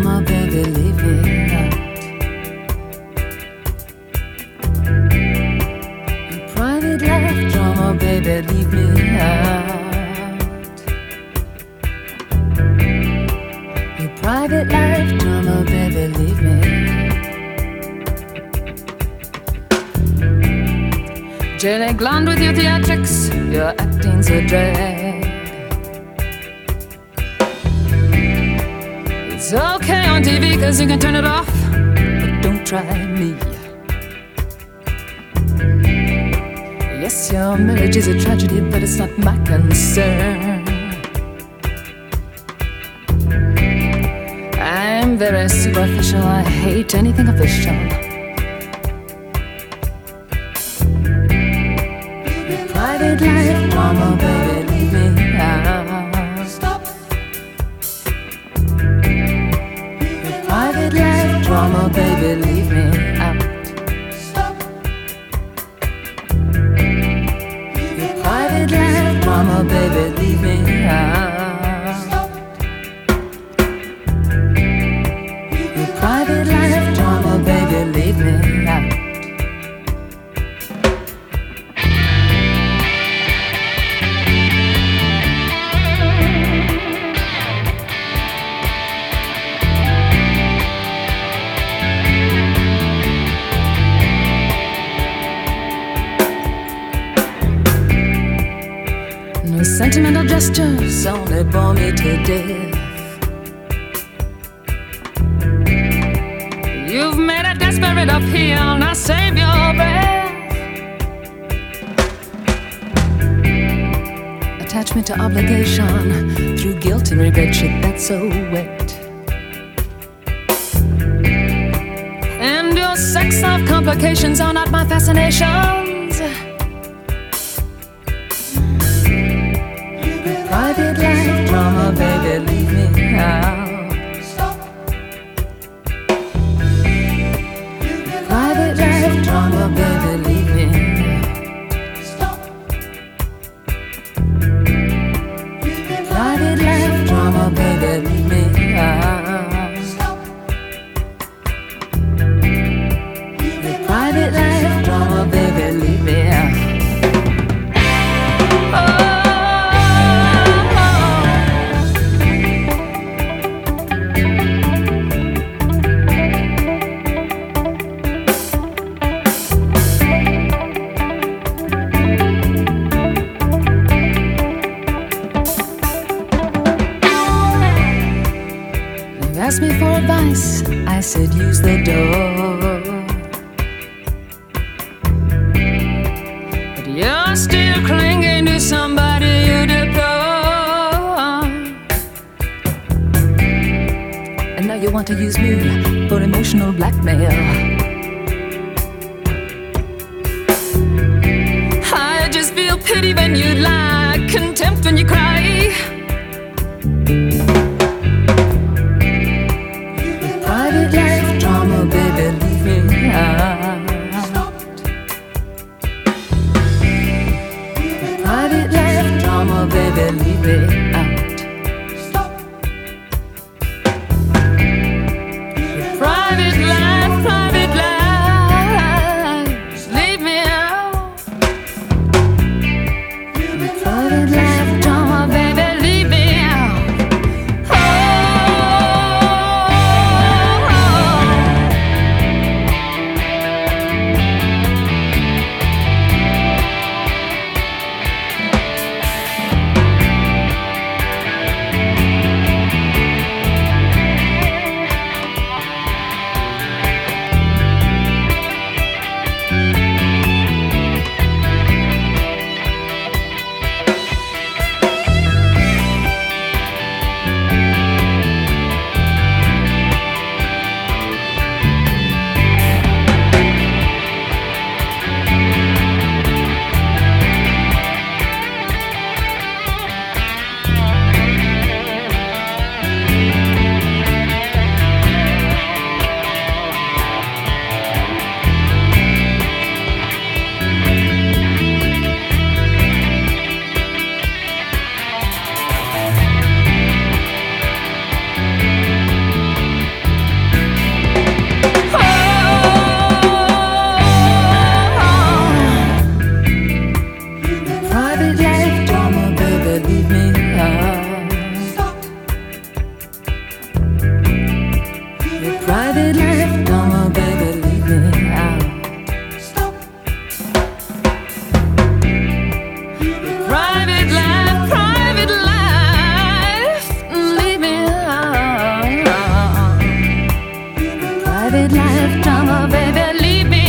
drama, baby, leave me out. Your private life drama, baby, leave me out. Your private life drama, baby, leave me. Jelly glond with your theatrics, your acting's a drag. It's okay on TV cause you can turn it off, but don't try me. Yes, your marriage is a tragedy, but it's not my concern. I'm very superficial, I hate anything official. Life baby, leave me out. Sentimental gestures only bore me to death. You've made a desperate appeal, now save your breath. Attachment to obligation through guilt and regret, shit that's so wet. And your sex of complications are not my fascinations. Asked me for advice, I said use the door. But you're still clinging to somebody you deplore. And now you want to use me for emotional blackmail. I just feel pity when you lie, contempt when you cry. private life drama, oh, baby, leave me.